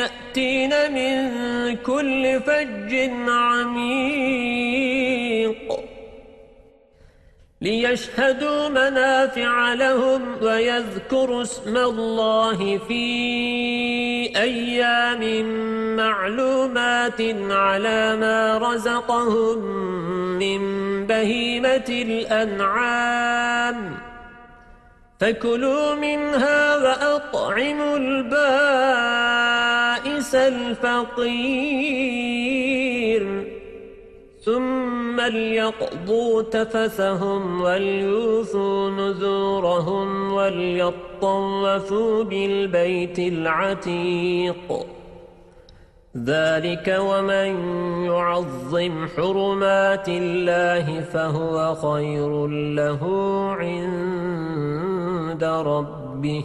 يأتين من كل فج عميق ليشهدوا منافع لهم ويذكروا اسم الله في أيام معلومات على ما رزقهم من بهيمة الأنعام فكلوا منها وأطعموا البائس الفقير. ثم ليقضوا تفثهم وليوثوا نذورهم وليطوفوا بالبيت العتيق. ذلك ومن يعظم حرمات الله فهو خير له عند ربه.